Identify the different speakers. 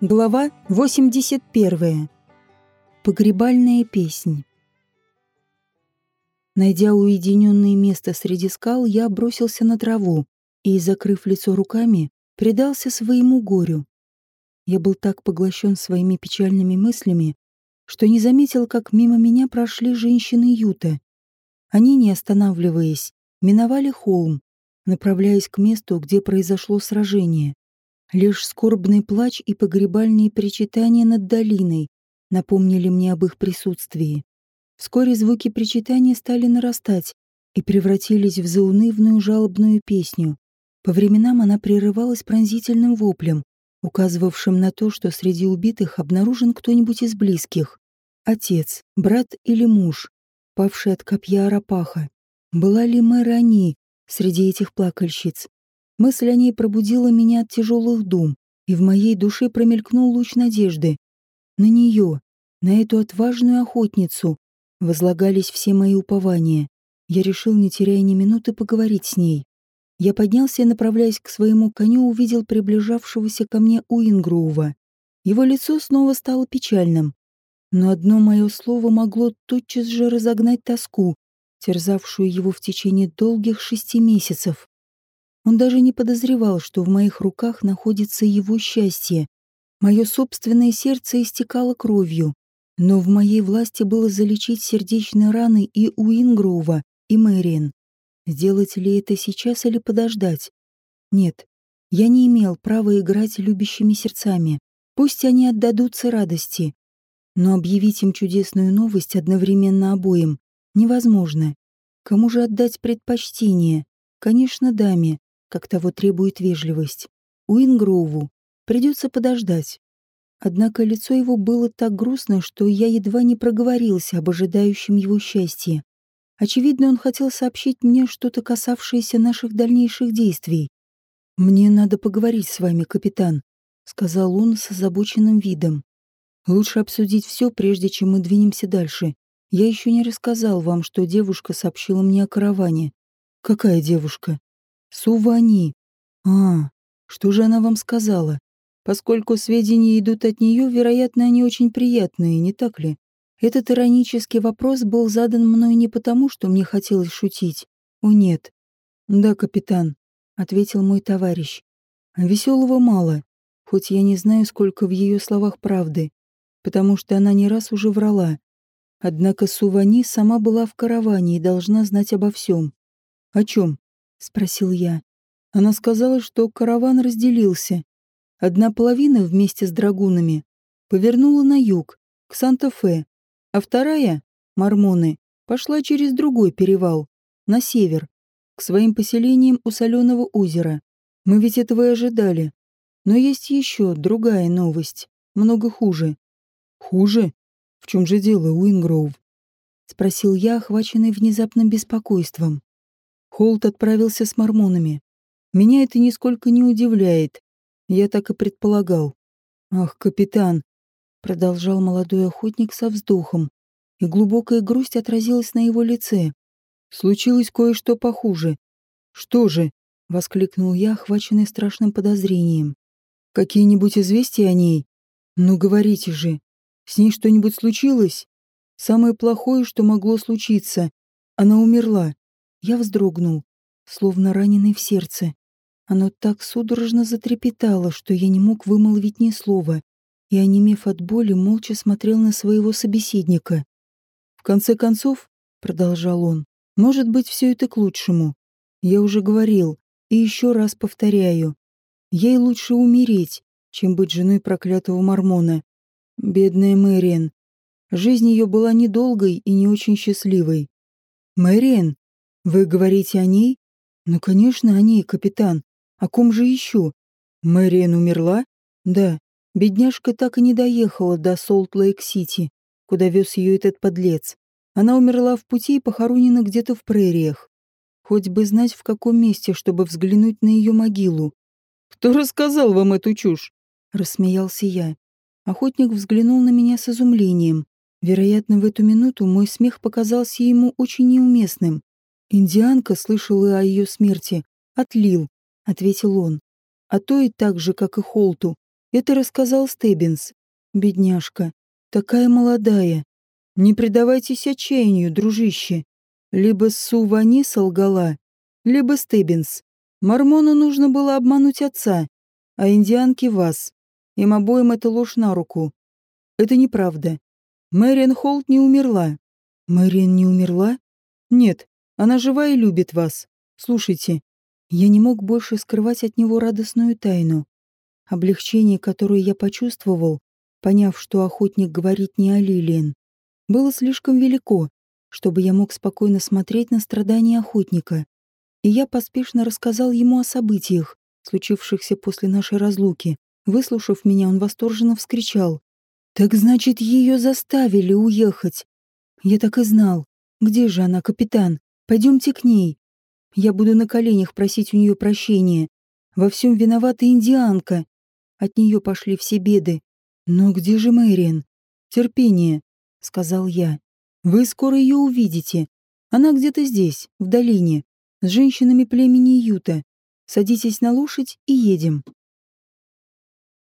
Speaker 1: Глава 81. Погребальная песнь. Найдя уединенное место среди скал, я бросился на траву и, закрыв лицо руками, предался своему горю. Я был так поглощен своими печальными мыслями, что не заметил, как мимо меня прошли женщины Юта. Они, не останавливаясь, миновали холм, направляясь к месту, где произошло сражение. Лишь скорбный плач и погребальные причитания над долиной напомнили мне об их присутствии. Вскоре звуки причитания стали нарастать и превратились в заунывную жалобную песню. По временам она прерывалась пронзительным воплем, указывавшим на то, что среди убитых обнаружен кто-нибудь из близких. Отец, брат или муж, павший от копья Арапаха. Была ли Мэрани среди этих плакальщиц? Мысль о ней пробудила меня от тяжелых дум, и в моей душе промелькнул луч надежды. На нее, на эту отважную охотницу, возлагались все мои упования. Я решил, не теряя ни минуты, поговорить с ней. Я поднялся и, направляясь к своему коню, увидел приближавшегося ко мне Уингроува. Его лицо снова стало печальным. Но одно мое слово могло тотчас же разогнать тоску, терзавшую его в течение долгих шести месяцев. Он даже не подозревал, что в моих руках находится его счастье. Мое собственное сердце истекало кровью, но в моей власти было залечить сердечные раны и у Ингроува, и Мэриэн. Сделать ли это сейчас или подождать? Нет, я не имел права играть любящими сердцами. Пусть они отдадутся радости. Но объявить им чудесную новость одновременно обоим невозможно. Кому же отдать предпочтение? Конечно, даме, как того требует вежливость. Уингроуву придется подождать. Однако лицо его было так грустно, что я едва не проговорился об ожидающем его счастье. Очевидно, он хотел сообщить мне что-то касавшееся наших дальнейших действий. «Мне надо поговорить с вами, капитан», — сказал он с озабоченным видом. «Лучше обсудить все, прежде чем мы двинемся дальше. Я еще не рассказал вам, что девушка сообщила мне о караване». «Какая девушка?» Сувани. А, что же она вам сказала? Поскольку сведения идут от нее, вероятно, они очень приятные, не так ли? Этот иронический вопрос был задан мной не потому, что мне хотелось шутить. О, нет. Да, капитан, ответил мой товарищ. Веселого мало, хоть я не знаю, сколько в ее словах правды, потому что она не раз уже врала. Однако Сувани сама была в караване и должна знать обо всем. О чем? — спросил я. Она сказала, что караван разделился. Одна половина вместе с драгунами повернула на юг, к Санта-Фе, а вторая, Мормоны, пошла через другой перевал, на север, к своим поселениям у Соленого озера. Мы ведь этого и ожидали. Но есть еще другая новость, много хуже. Хуже? В чем же дело, Уингроув? Спросил я, охваченный внезапным беспокойством. Холт отправился с мормонами. Меня это нисколько не удивляет. Я так и предполагал. «Ах, капитан!» — продолжал молодой охотник со вздохом, и глубокая грусть отразилась на его лице. «Случилось кое-что похуже». «Что же?» — воскликнул я, охваченный страшным подозрением. «Какие-нибудь известия о ней? Ну, говорите же. С ней что-нибудь случилось? Самое плохое, что могло случиться. Она умерла. Я вздрогнул, словно раненый в сердце. Оно так судорожно затрепетало, что я не мог вымолвить ни слова, и, онемев от боли, молча смотрел на своего собеседника. «В конце концов», — продолжал он, — «может быть, все это к лучшему. Я уже говорил, и еще раз повторяю. Ей лучше умереть, чем быть женой проклятого мормона. Бедная Мэриэн. Жизнь ее была недолгой и не очень счастливой. Мэриэн, вы говорите о ней? Ну, конечно, о ней, капитан. О ком же еще? Мэриэн умерла? Да. Бедняжка так и не доехала до Солт-Лейк-Сити, куда вез ее этот подлец. Она умерла в пути и похоронена где-то в прериях. Хоть бы знать, в каком месте, чтобы взглянуть на ее могилу. «Кто рассказал вам эту чушь?» — рассмеялся я. Охотник взглянул на меня с изумлением. Вероятно, в эту минуту мой смех показался ему очень неуместным. «Индианка слышала о ее смерти. Отлил», — ответил он. а то и так же, как и Холту. Это рассказал Стеббинс. Бедняжка. Такая молодая. Не предавайтесь отчаянию, дружище. Либо Сувани солгала, либо Стеббинс. Мормону нужно было обмануть отца, а индианке вас. Им обоим это ложь на руку. Это неправда. Мэриан Холт не умерла. Мэриан не умерла? Нет, она жива и любит вас. Слушайте, я не мог больше скрывать от него радостную тайну. Облегчение, которое я почувствовал, поняв, что охотник говорит не о Лилиен, было слишком велико, чтобы я мог спокойно смотреть на страдания охотника. И я поспешно рассказал ему о событиях, случившихся после нашей разлуки. Выслушав меня, он восторженно вскричал. «Так значит, ее заставили уехать!» «Я так и знал. Где же она, капитан? Пойдемте к ней. Я буду на коленях просить у нее прощения. Во всем виновата индианка. От нее пошли все беды. Но где же Мэриан? Терпение, сказал я. Вы скоро ее увидите. Она где-то здесь, в долине, с женщинами племени Юта. Садитесь на лошадь и едем.